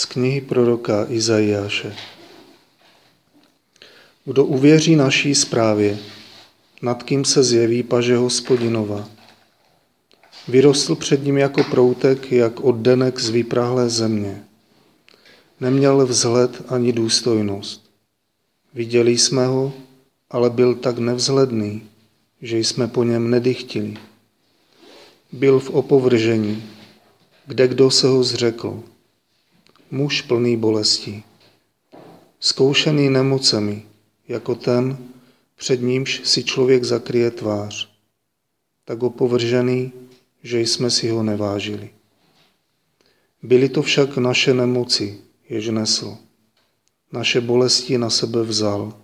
z knihy proroka Izajáše. Kdo uvěří naší zprávě, nad kým se zjeví paže hospodinova. Vyrostl před ním jako proutek, jak oddenek z vyprahlé země. Neměl vzhled ani důstojnost. Viděli jsme ho, ale byl tak nevzhledný, že jsme po něm nedychtili. Byl v opovržení, kde kdo se ho zřekl. Muž plný bolesti, zkoušený nemocemi, jako ten, před nímž si člověk zakryje tvář, tak opovržený, že jsme si ho nevážili. Byly to však naše nemoci, jež nesl. Naše bolesti na sebe vzal.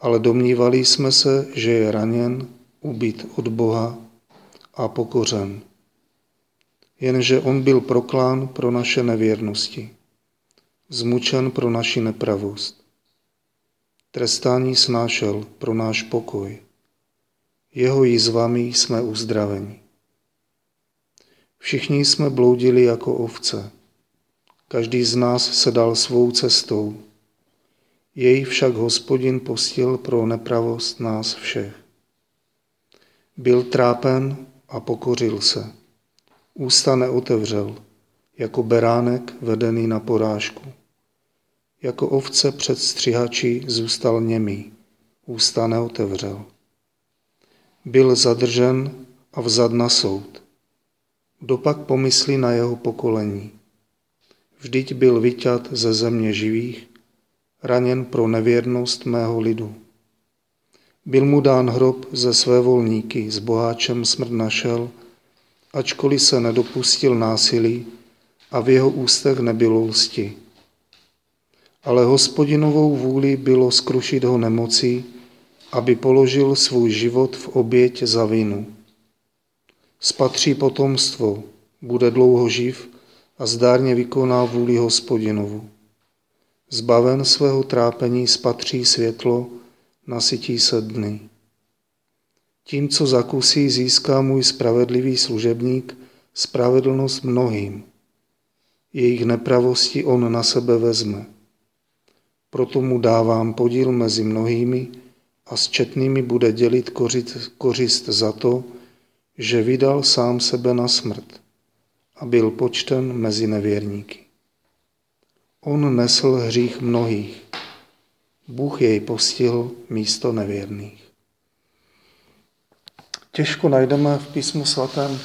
Ale domnívali jsme se, že je raněn, ubit od Boha a pokořen. Jenže on byl proklán pro naše nevěrnosti, zmučen pro naši nepravost. Trestání snášel pro náš pokoj. Jeho jízvami jsme uzdraveni. Všichni jsme bloudili jako ovce. Každý z nás se dal svou cestou. Jej však hospodin postil pro nepravost nás všech. Byl trápen a pokořil se. Ústa neotevřel, jako beránek vedený na porážku. Jako ovce před střihači zůstal němý, ústa neotevřel. Byl zadržen a vzad na soud. Kdo pak pomyslí na jeho pokolení? Vždyť byl vyťat ze země živých, raněn pro nevěrnost mého lidu. Byl mu dán hrob ze své volníky, s boháčem smrt našel, ačkoliv se nedopustil násilí a v jeho ústech nebylo lsti. Ale hospodinovou vůli bylo skrušit ho nemocí, aby položil svůj život v oběť za vinu. Spatří potomstvo, bude dlouho živ a zdárně vykoná vůli hospodinovu. Zbaven svého trápení spatří světlo, nasytí se dny. Tím, co zakusí, získá můj spravedlivý služebník spravedlnost mnohým. Jejich nepravosti on na sebe vezme. Proto mu dávám podíl mezi mnohými a s četnými bude dělit kořist za to, že vydal sám sebe na smrt a byl počten mezi nevěrníky. On nesl hřích mnohých. Bůh jej postihl místo nevěrných. Těžko najdeme v písmu svatém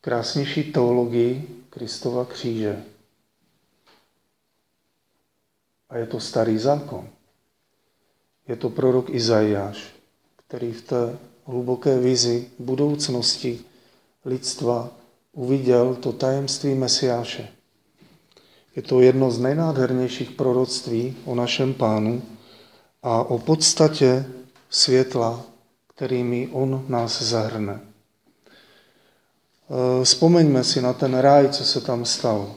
krásnější teologii Kristova kříže. A je to starý zákon. Je to prorok Izajáš, který v té hluboké vizi budoucnosti lidstva uviděl to tajemství Mesiáše. Je to jedno z nejnádhernějších proroctví o našem pánu a o podstatě světla, kterými on nás zahrne. E, vzpomeňme si na ten ráj, co se tam stalo. E,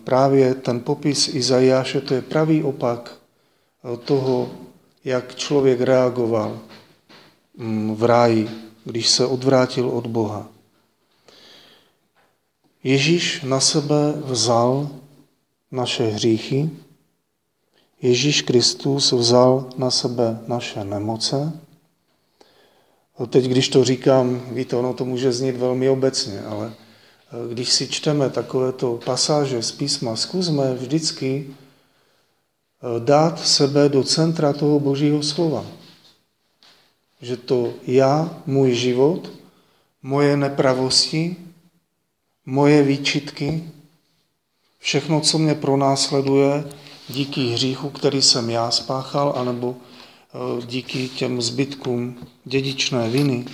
právě ten popis Izajáše, to je pravý opak e, toho, jak člověk reagoval mm, v ráji, když se odvrátil od Boha. Ježíš na sebe vzal naše hříchy, Ježíš Kristus vzal na sebe naše nemoce. Teď, když to říkám, víte, ono to může znít velmi obecně, ale eh, když si čteme takovéto pasáže z písma, zkusme vždycky eh, dát sebe do centra toho božího slova. Že to já, můj život, moje nepravosti, moje výčitky, všechno, co mě pronásleduje díky hříchu, který jsem já spáchal, anebo e, díky těm zbytkům dědičné viny,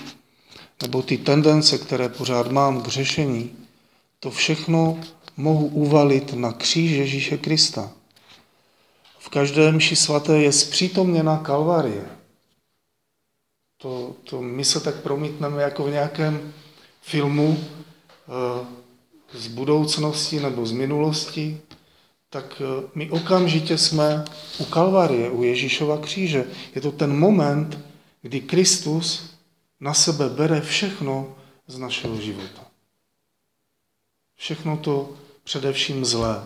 nebo ty tendence, které pořád mám k řešení, to všechno mohu uvalit na kříž Ježíše Krista. V každé mši svaté je zpřítomněna kalvarie. To, to my se tak promítneme jako v nějakém filmu, e, z budoucnosti nebo z minulosti, tak eh, my okamžitě jsme u Kalvarie, u Ježíšova kříže. Je to ten moment, kdy Kristus na sebe bere všechno z našeho života. Všechno to především zlé,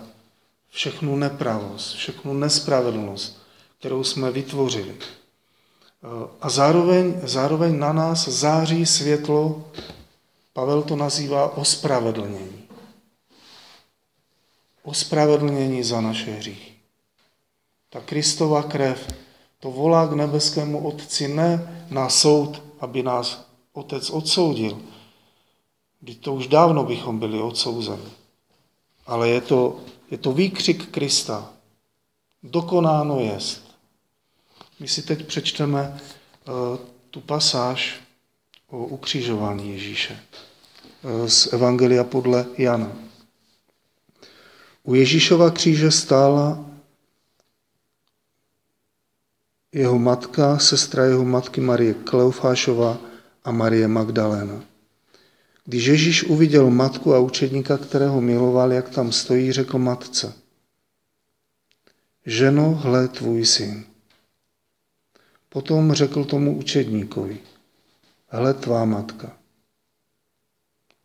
všechnu nepravost, všechnu nespravedlnost, kterou jsme vytvořili. A zároveň, zároveň na nás září světlo, Pavel to nazývá ospravedlnění. Ospravedlnění za naše hříchy. Ta Kristova krev to volá k nebeskému Otci ne na soud, aby nás Otec odsoudil. Když to už dávno bychom byli odsouzeni. Ale je to, je to výkřik Krista. Dokonáno jest. My si teď přečteme uh, tu pasáž o ukřižování Ježíše uh, z Evangelia podle Jana. U Ježíšova kříže stála jeho matka, sestra jeho matky Marie Kleofášová a Marie Magdaléna. Když Ježíš uviděl matku a učedníka, kterého miloval, jak tam stojí, řekl matce, ženo, hle tvůj syn. Potom řekl tomu učedníkovi, hle tvá matka.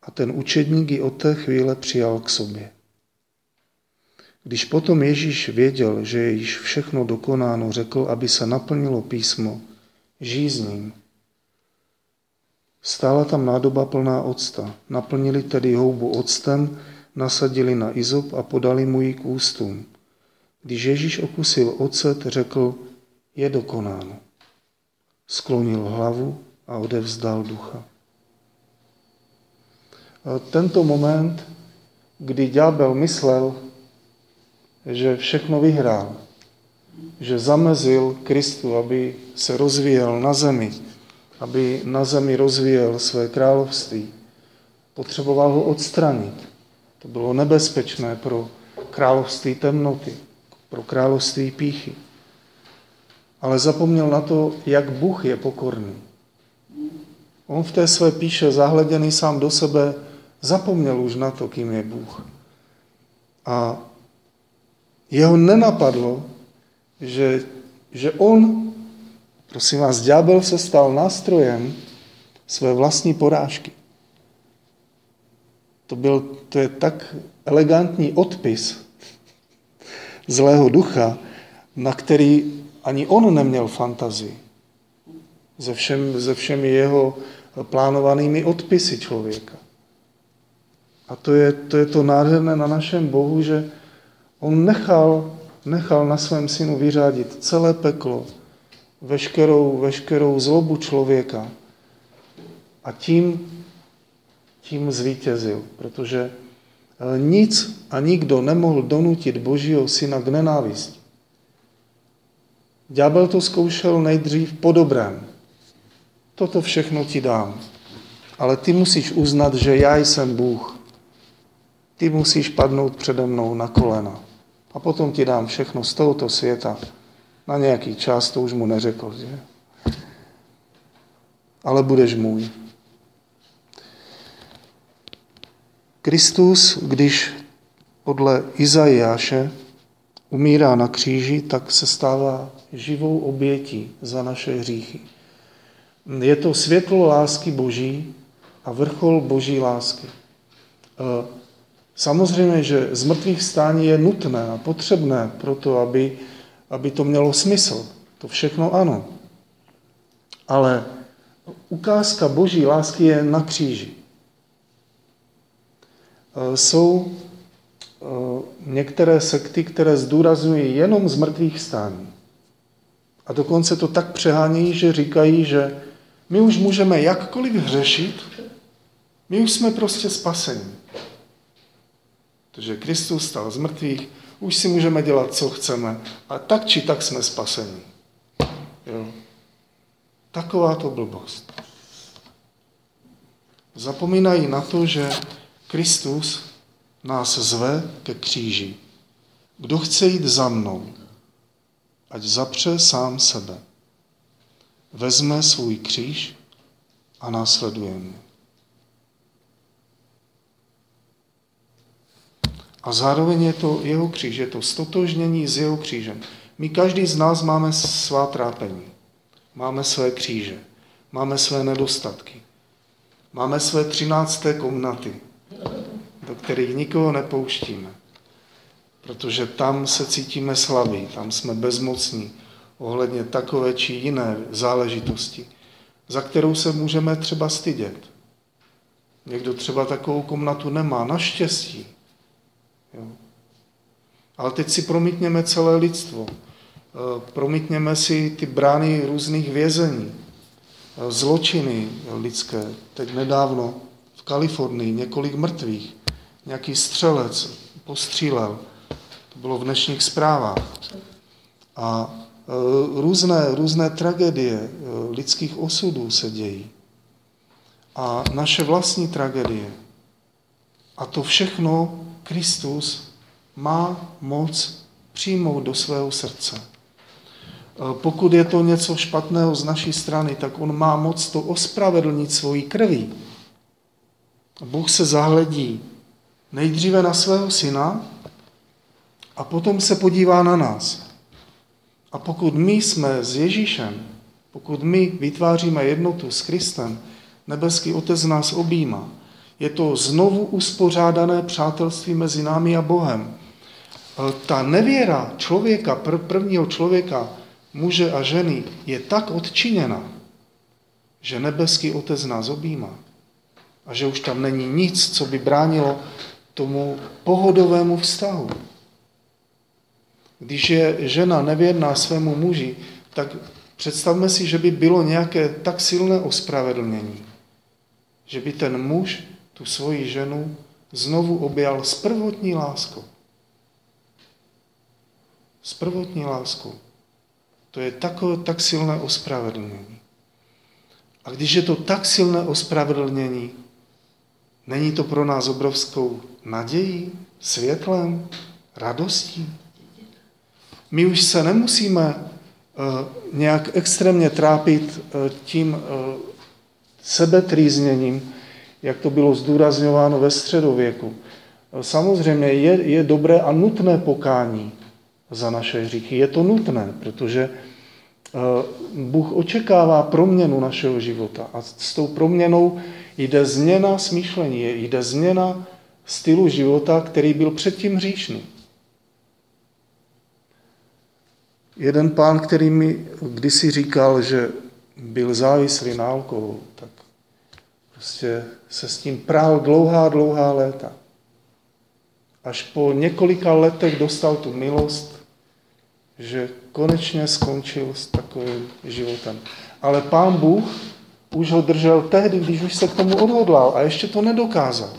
A ten učedník ji od té chvíle přijal k sobě. Když potom Ježíš věděl, že je již všechno dokonáno, řekl, aby se naplnilo písmo, žij s ním. Stála tam nádoba plná octa. Naplnili tedy houbu octem, nasadili na izop a podali mu ji k ústům. Když Ježíš okusil ocet, řekl, je dokonáno. Sklonil hlavu a odevzdal ducha. Tento moment, kdy ďábel myslel, že všechno vyhrál, že zamezil Kristu, aby se rozvíjel na zemi, aby na zemi rozvíjel své království. Potřeboval ho odstranit. To bylo nebezpečné pro království temnoty, pro království píchy. Ale zapomněl na to, jak Bůh je pokorný. On v té své píše, zahleděný sám do sebe, zapomněl už na to, kým je Bůh. A jeho nenapadlo, že, že on, prosím vás, ďábel se stal nástrojem své vlastní porážky. To, byl, to je tak elegantní odpis zlého ducha, na který ani on neměl fantazii. Se, všem, se všemi jeho plánovanými odpisy člověka. A to je, to je to nádherné na našem Bohu, že On nechal, nechal na svém synu vyřádit celé peklo, veškerou, veškerou zlobu člověka a tím, tím zvítězil, protože eh, nic a nikdo nemohl donutit Božího syna k nenávisti. Ďábel to zkoušel nejdřív po dobrém. Toto všechno ti dám. Ale ty musíš uznat, že já jsem Bůh. Ty musíš padnout přede mnou na kolena a potom ti dám všechno z tohoto světa. Na nějaký čas to už mu neřekl, že? Ale budeš můj. Kristus, když podle Izajáše umírá na kříži, tak se stává živou obětí za naše hříchy. Je to světlo lásky Boží a vrchol Boží lásky. Samozřejmě, že z mrtvých stání je nutné a potřebné pro to, aby, aby to mělo smysl. To všechno ano. Ale ukázka boží lásky je na kříži. E, jsou e, některé sekty, které zdůrazňují jenom z mrtvých stání. A dokonce to tak přehánějí, že říkají, že my už můžeme jakkoliv hřešit, my už jsme prostě spasení. Protože Kristus stal z mrtvých, už si můžeme dělat, co chceme. A tak či tak jsme spaseni. Jo. Taková to blbost. Zapomínají na to, že Kristus nás zve ke kříži. Kdo chce jít za mnou, ať zapře sám sebe. Vezme svůj kříž a následuje mě. A zároveň je to jeho kříž, je to stotožnění s jeho křížem. My každý z nás máme svá trápení, máme své kříže, máme své nedostatky, máme své třinácté komnaty, do kterých nikoho nepouštíme. Protože tam se cítíme slabí, tam jsme bezmocní ohledně takové či jiné záležitosti, za kterou se můžeme třeba stydět. Někdo třeba takovou komnatu nemá, naštěstí. Jo. Ale teď si promítněme celé lidstvo. Eh, promítněme si ty brány různých vězení, eh, zločiny lidské. Teď nedávno v Kalifornii několik mrtvých. Nějaký střelec postřílel. To bylo v dnešních zprávách. A eh, různé, různé tragédie lidských osudů se dějí. A naše vlastní tragédie. A to všechno Kristus má moc přijmout do svého srdce. E, pokud je to něco špatného z naší strany, tak on má moc to ospravedlnit svojí krví. Bůh se zahledí nejdříve na svého syna a potom se podívá na nás. A pokud my jsme s Ježíšem, pokud my vytváříme jednotu s Kristem, nebeský Otec nás objímá. Je to znovu uspořádané přátelství mezi námi a Bohem. Eh, ta nevěra člověka, prvního člověka, muže a ženy, je tak odčiněna, že nebeský otec nás objímá. A že už tam není nic, co by bránilo tomu pohodovému vztahu. Když je žena nevěrná svému muži, tak představme si, že by bylo nějaké tak silné ospravedlnění, že by ten muž tu svoji ženu znovu objal s prvotní láskou s prvotní láskou. To je takové, tak silné ospravedlnění. A když je to tak silné ospravedlnění, není to pro nás obrovskou nadějí, světlem, radostí? My už se nemusíme uh, nějak extrémně trápit uh, tím uh, sebetrýzněním, jak to bylo zdůrazňováno ve středověku. Samozřejmě je, je dobré a nutné pokání, za naše hříchy. Je to nutné, protože eh, Bůh očekává proměnu našeho života a s tou proměnou jde změna smýšlení, jde změna stylu života, který byl předtím hříšný. Jeden pán, který mi kdysi říkal, že byl závislý na alkoholu, tak prostě se s tím prál dlouhá, dlouhá léta. Až po několika letech dostal tu milost že konečně skončil s takovým životem. Ale pán Bůh už ho držel tehdy, když už se k tomu odhodlal a ještě to nedokázal.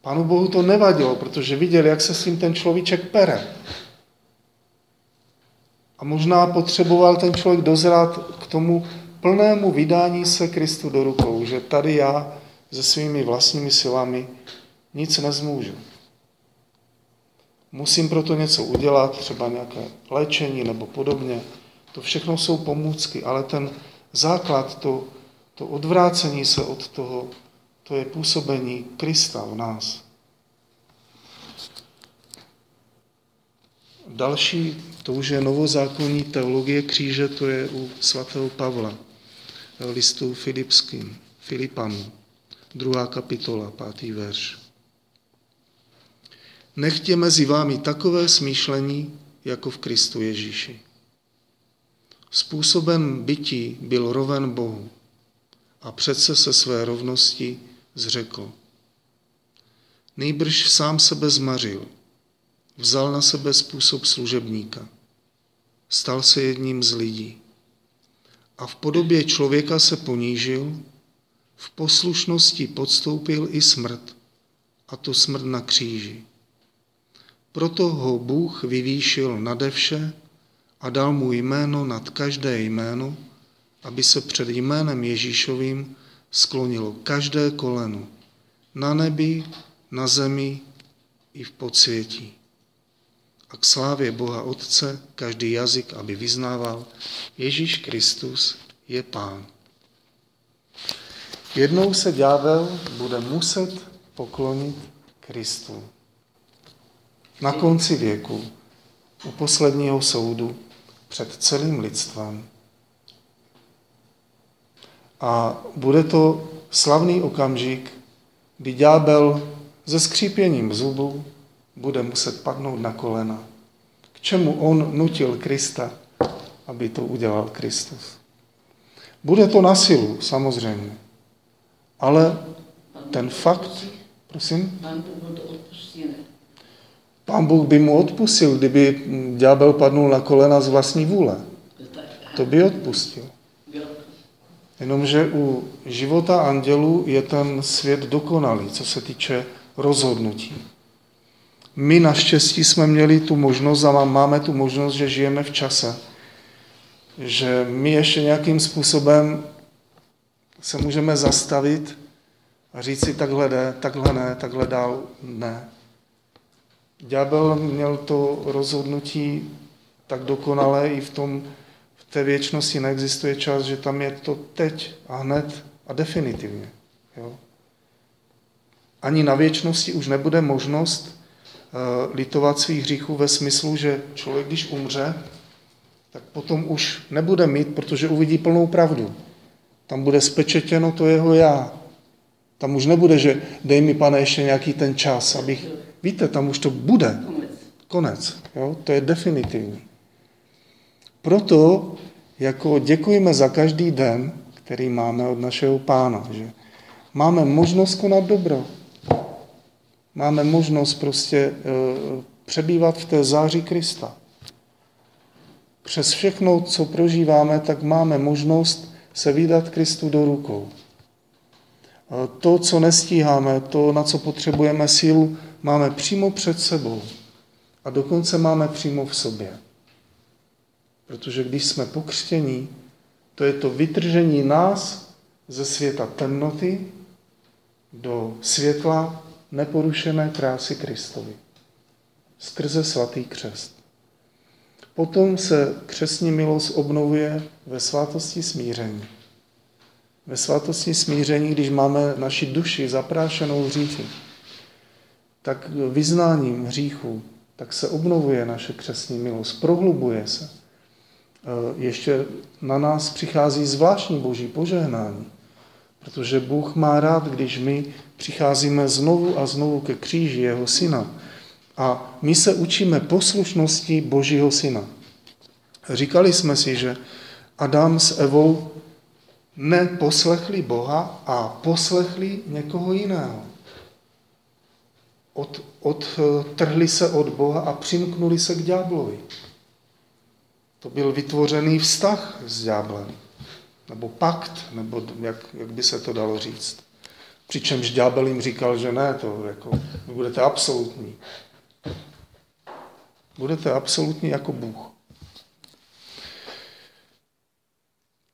Pánu Bohu to nevadilo, protože viděl, jak se s tím ten človíček pere. A možná potřeboval ten člověk dozrát k tomu plnému vydání se Kristu do rukou, že tady já se svými vlastními silami nic nezmůžu. Musím proto něco udělat, třeba nějaké léčení nebo podobně. To všechno jsou pomůcky, ale ten základ, to, to odvrácení se od toho, to je působení Krista v nás. Další, to už je novozákonní teologie kříže, to je u svatého Pavla, listu Filipským, Filipanů, druhá kapitola, pátý verš. Nechtě mezi vámi takové smýšlení, jako v Kristu Ježíši. Způsobem bytí byl roven Bohu a přece se své rovnosti zřekl. Nejbrž sám sebe zmařil, vzal na sebe způsob služebníka, stal se jedním z lidí a v podobě člověka se ponížil, v poslušnosti podstoupil i smrt, a to smrt na kříži. Proto ho Bůh vyvýšil nade vše a dal mu jméno nad každé jméno, aby se před jménem Ježíšovým sklonilo každé koleno na nebi, na zemi i v podsvětí. A k slávě Boha Otce každý jazyk, aby vyznával, Ježíš Kristus je Pán. Jednou se ďábel bude muset poklonit Kristu na konci věku, u posledního soudu, před celým lidstvem. A bude to slavný okamžik, kdy ďábel se skřípěním zubů bude muset padnout na kolena. K čemu on nutil Krista, aby to udělal Kristus. Bude to na silu, samozřejmě. Ale ten fakt, prosím? Pán Bůh by mu odpustil, kdyby ďábel padnul na kolena z vlastní vůle. To by odpustil. Jenomže u života andělů je ten svět dokonalý, co se týče rozhodnutí. My naštěstí jsme měli tu možnost a máme tu možnost, že žijeme v čase, že my ještě nějakým způsobem se můžeme zastavit a říct si takhle jde, takhle ne, takhle dál ne. Ďábel měl to rozhodnutí tak dokonalé i v tom, v té věčnosti neexistuje čas, že tam je to teď a hned a definitivně. Jo? Ani na věčnosti už nebude možnost litovat svých hříchů ve smyslu, že člověk, když umře, tak potom už nebude mít, protože uvidí plnou pravdu. Tam bude spečetěno to jeho já. Tam už nebude, že dej mi, pane, ještě nějaký ten čas, abych... Víte, tam už to bude. Konec. Jo? To je definitivní. Proto jako děkujeme za každý den, který máme od našeho pána, že máme možnost konat dobro. Máme možnost prostě e, přebývat v té záři Krista. Přes všechno, co prožíváme, tak máme možnost se vydat Kristu do rukou. To, co nestíháme, to, na co potřebujeme sílu, máme přímo před sebou. A dokonce máme přímo v sobě. Protože když jsme pokřtění, to je to vytržení nás ze světa temnoty do světla neporušené krásy Kristovi. Skrze svatý křest. Potom se křesní milost obnovuje ve svátosti smíření. Ve svátosti smíření, když máme naši duši zaprášenou hříchy, tak vyznáním hříchu, tak se obnovuje naše křesní milost, prohlubuje se. E, ještě na nás přichází zvláštní boží požehnání, protože Bůh má rád, když my přicházíme znovu a znovu ke kříži jeho syna a my se učíme poslušnosti Božího syna. Říkali jsme si, že Adam s Evou neposlechli Boha a poslechli někoho jiného. Od, odtrhli se od Boha a přimknuli se k ďáblovi. To byl vytvořený vztah s ďáblem. Nebo pakt, nebo jak, jak by se to dalo říct. Přičemž ďábel jim říkal, že ne, to jako, budete absolutní. Budete absolutní jako Bůh.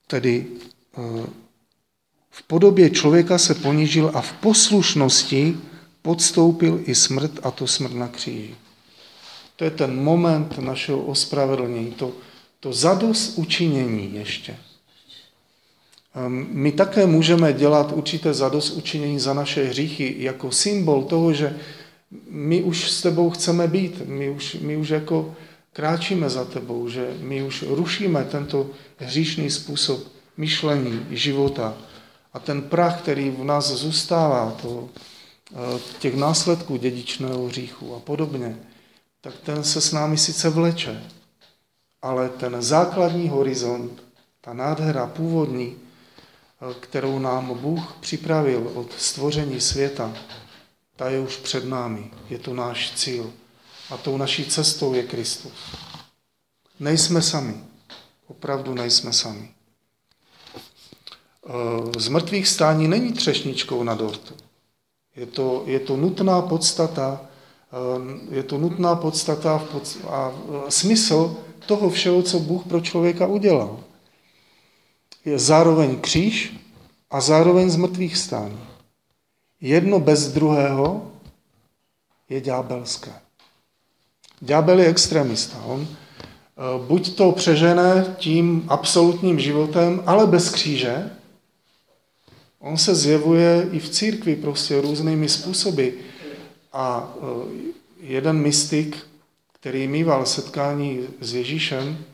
Tedy eh, v podobě člověka se ponížil a v poslušnosti podstoupil i smrt, a to smrt na kříži. To je ten moment našeho ospravedlnění, to, to zadost učinění ještě. Ehm, my také můžeme dělat určité zadost učinění za naše hříchy jako symbol toho, že my už s tebou chceme být, my už, my už jako kráčíme za tebou, že my už rušíme tento hříšný způsob myšlení, života. A ten prach, který v nás zůstává, to, eh, těch následků dědičného hříchu a podobně, tak ten se s námi sice vleče, ale ten základní horizont, ta nádhera původní, kterou nám Bůh připravil od stvoření světa, ta je už před námi. Je to náš cíl. A tou naší cestou je Kristus. Nejsme sami. Opravdu nejsme sami. Eh, z mrtvých stání není třešničkou na dortu. Je to, je to nutná podstata, eh, je to nutná podstata a eh, smysl toho všeho, co Bůh pro člověka udělal. Je zároveň kříž a zároveň z mrtvých stání. Jedno bez druhého je ďábelské. Ďábel je extremista. On buď to přežené tím absolutním životem, ale bez kříže, On se zjevuje i v církvi prostě různými způsoby. A e, jeden mystik, který mýval setkání s Ježíšem,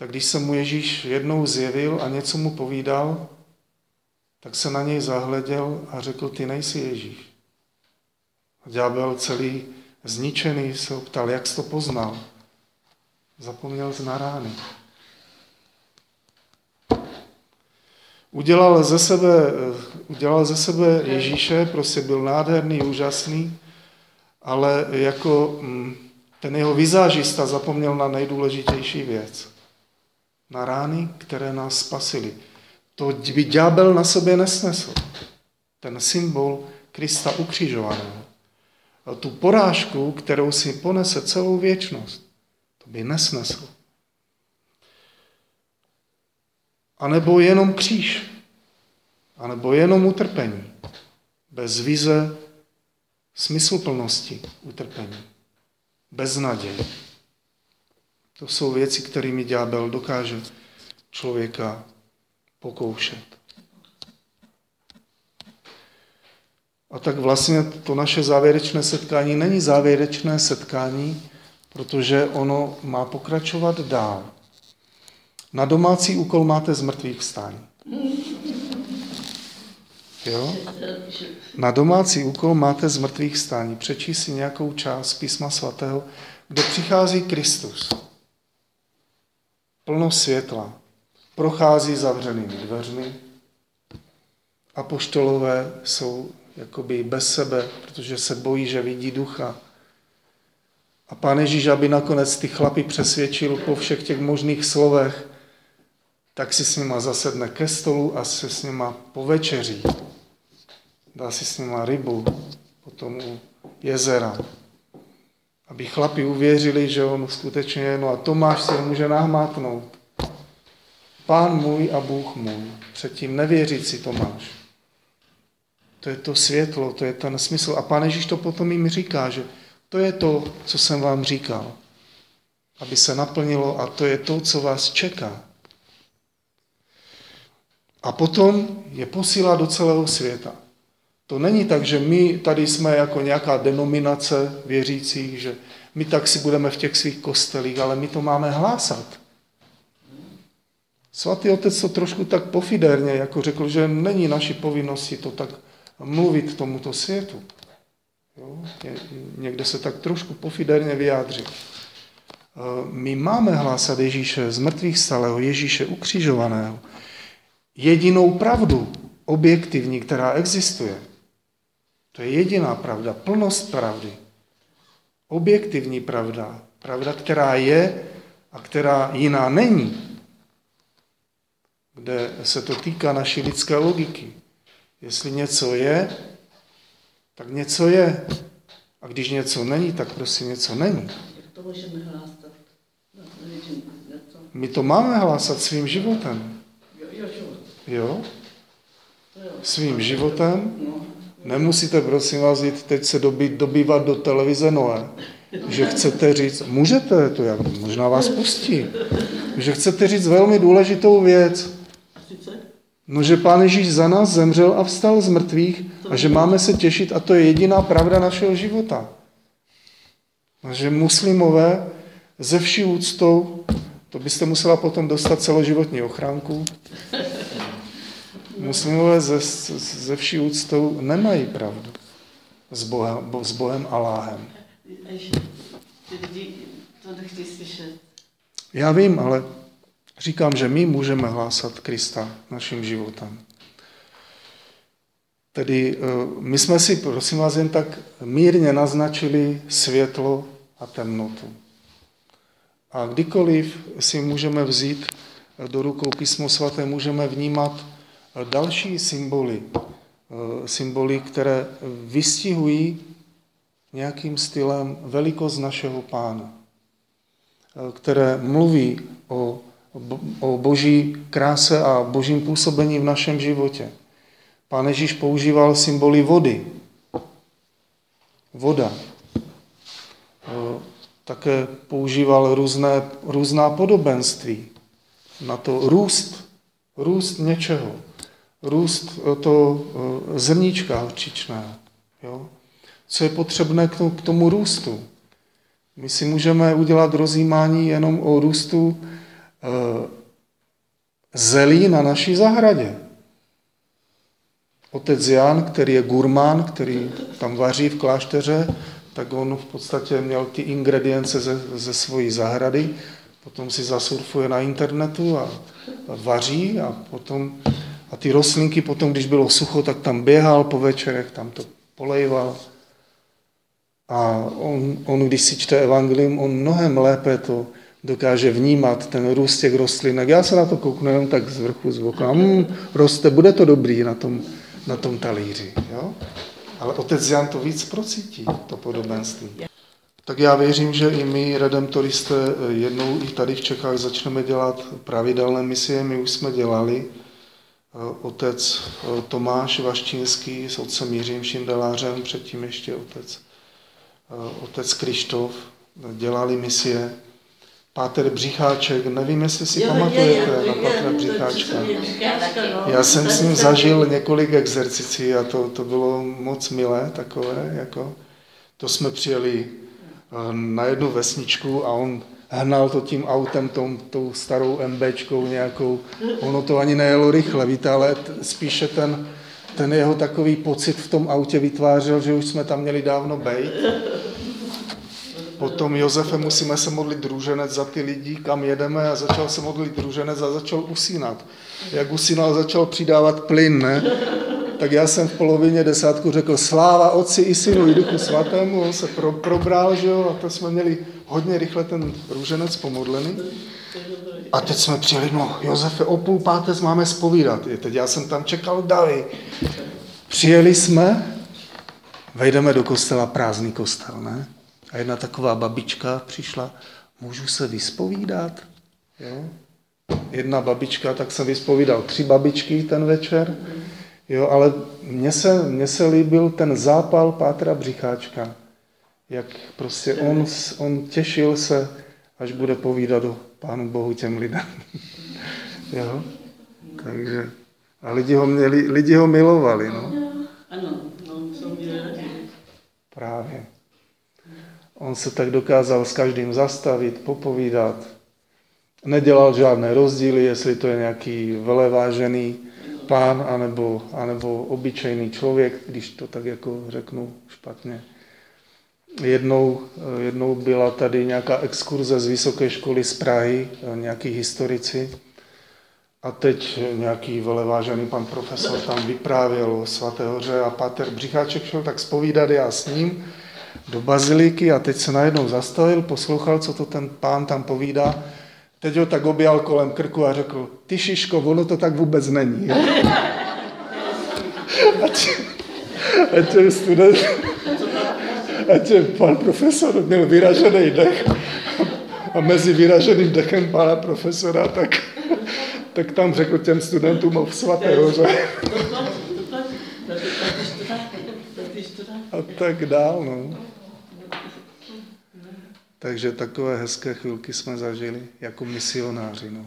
tak když se mu Ježíš jednou zjevil a něco mu povídal, tak se na něj zahleděl a řekl, ty nejsi Ježíš. A ďábel celý zničený se ho ptal, jak jsi to poznal. Zapomněl na rány. Udělal ze sebe, udělal ze sebe Ježíše, prostě byl nádherný, úžasný, ale jako mm, ten jeho vizážista zapomněl na nejdůležitější věc. Na rány, které nás spasily. To by ďábel na sobě nesnesl. Ten symbol Krista ukřižovaného. Tu porážku, kterou si ponese celou věčnost, to by nesnesl. A nebo jenom kříž, a nebo jenom utrpení, bez vize smysluplnosti utrpení, bez naděje. To jsou věci, kterými ďábel dokáže člověka pokoušet. A tak vlastně to naše závěrečné setkání není závěrečné setkání, protože ono má pokračovat dál. Na domácí úkol máte z mrtvých vstání. Jo? Na domácí úkol máte z mrtvých stání. Přečíst si nějakou část písma svatého, kde přichází Kristus. Plno světla. Prochází zavřenými dveřmi. Apoštolové jsou jakoby bez sebe, protože se bojí, že vidí ducha. A pán Ježíš, aby nakonec ty chlapy přesvědčil po všech těch možných slovech, tak si s nima zasedne ke stolu a se s nima povečeří. Dá si s nima rybu, potom u jezera. Aby chlapi uvěřili, že on skutečně je, no a Tomáš ho může nahmátnout. Pán můj a Bůh můj. Předtím nevěřící Tomáš. To je to světlo, to je ten smysl. A pán Ježíš to potom jim říká, že to je to, co jsem vám říkal. Aby se naplnilo a to je to, co vás čeká. A potom je posílá do celého světa. To není tak, že my tady jsme jako nějaká denominace věřících, že my tak si budeme v těch svých kostelích, ale my to máme hlásat. Svatý otec to trošku tak pofiderně jako řekl, že není naší povinnosti to tak mluvit tomuto světu. Jo? Někde se tak trošku pofiderně vyjádřil. E, my máme hlásat Ježíše z mrtvých stalého, Ježíše ukřižovaného. Jedinou pravdu, objektivní, která existuje. To je jediná pravda, plnost pravdy. Objektivní pravda, pravda, která je a která jiná není. Kde se to týká naší lidské logiky. Jestli něco je, tak něco je. A když něco není, tak prostě něco není. Hlásat? My to máme hlásat svým životem. Jo? Svým životem. Nemusíte, prosím vás, jít teď se dobít, dobývat do televize Noé. Že chcete říct, můžete, to jak možná vás pustí, že chcete říct velmi důležitou věc. No, že Pán Ježíš za nás zemřel a vstal z mrtvých a že máme se těšit a to je jediná pravda našeho života. A že muslimové ze vší úctou, to byste musela potom dostat celoživotní ochránku, muslimové ze, ze vší úctou nemají pravdu s Bohem, s Bohem Láhem. to nechci slyšet. Já vím, ale říkám, že my můžeme hlásat Krista naším životem. Tedy eh, my jsme si, prosím vás, jen tak mírně naznačili světlo a temnotu. A kdykoliv si můžeme vzít do rukou písmo svaté, můžeme vnímat další symboly, eh, symboly, které vystihují nějakým stylem velikost našeho pána, eh, které mluví o, o boží kráse a božím působení v našem životě. Pán Ježíš používal symboly vody. Voda. Eh, také používal různé, různá podobenství na to růst, růst něčeho růst to eh, zrníčka horčičného. Jo? Co je potřebné k tomu růstu? My si můžeme udělat rozjímání jenom o růstu eh, zelí na naší zahradě. otec Jan, který je gurmán, který tam vaří v klášteře, tak on v podstatě měl ty ingredience ze, ze svojí zahrady, potom si zasurfuje na internetu a, a vaří a potom a ty rostlinky potom, když bylo sucho, tak tam běhal po večerech, tam to polejval. A on, on, když si čte evangelium, on mnohem lépe to dokáže vnímat, ten růst těch rostlinek. Já se na to kouknu jenom tak z vrchu, z boku. Hmm, roste, bude to dobrý na tom, na tom talíři. Jo? Ale otec Jan to víc procítí, to podobenství. Tak já věřím, že i my, redemptoristé, jednou i tady v Čechách začneme dělat pravidelné misie. My už jsme dělali. Otec Tomáš Vaštínský s otcem Jiřím Šindelářem, předtím ještě otec, otec Krištof, dělali misie. Páter Břicháček, nevím, jestli si jo, pamatujete je, je, na Pátra Břicháčka. Já jsem s ním zažil několik exercicí a to, to bylo moc milé takové, jako. To jsme přijeli eh, na jednu vesničku a on hnal to tím autem, tom, tou starou MBčkou nějakou. Ono to ani nejelo rychle, víte, ale spíše ten, ten jeho takový pocit v tom autě vytvářel, že už jsme tam měli dávno bejt. Potom Josefe, musíme se modlit druženec za ty lidi, kam jedeme a začal se modlit druženec a začal usínat. Jak usínal, začal přidávat plyn, ne? Tak já jsem v polovině desátku řekl sláva Otci i Synu i Duchu Svatému, on se pro, probral, že jo, a to jsme měli hodně rychle ten růženec pomodlený. A teď jsme přijeli, no Josefe, o půl páté máme spovídat. I teď já jsem tam čekal davy. Přijeli jsme, vejdeme do kostela, prázdný kostel, ne? A jedna taková babička přišla, můžu se vyspovídat? Jo? Jedna babička, tak jsem vyspovídal tři babičky ten večer, jo, ale mně se, mně se líbil ten zápal Pátra Břicháčka, jak prostě on, on těšil se, až bude povídat o Pánu Bohu těm lidem. jo? Takže, a lidi ho, měli, lidi ho milovali, no. Ano, no, Právě. On se tak dokázal s každým zastavit, popovídat. Nedělal žádné rozdíly, jestli to je nějaký velevážený pán, anebo, anebo obyčejný člověk, když to tak jako řeknu špatně. Jednou, jednou byla tady nějaká exkurze z vysoké školy z Prahy, nějaký historici, a teď nějaký velevážený pan profesor tam vyprávěl o svaté hoře a Páter Břicháček šel tak spovídat já s ním do baziliky a teď se najednou zastavil, poslouchal, co to ten pán tam povídá. Teď ho tak objal kolem krku a řekl, ty Šiško, ono to tak vůbec není. Jo? Ať, ať je student, ať je pan profesor měl vyražený dech a mezi vyraženým dechem pana profesora, tak, tak tam řekl těm studentům o svaté hoře. A tak dál, no. Takže takové hezké chvilky jsme zažili jako misionáři. No.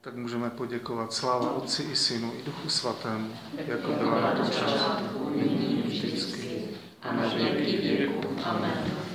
Tak můžeme poděkovat sláva Otci i Synu i Duchu Svatému, jako byla na počátku, nyní vždycky a na věky věku. Amen.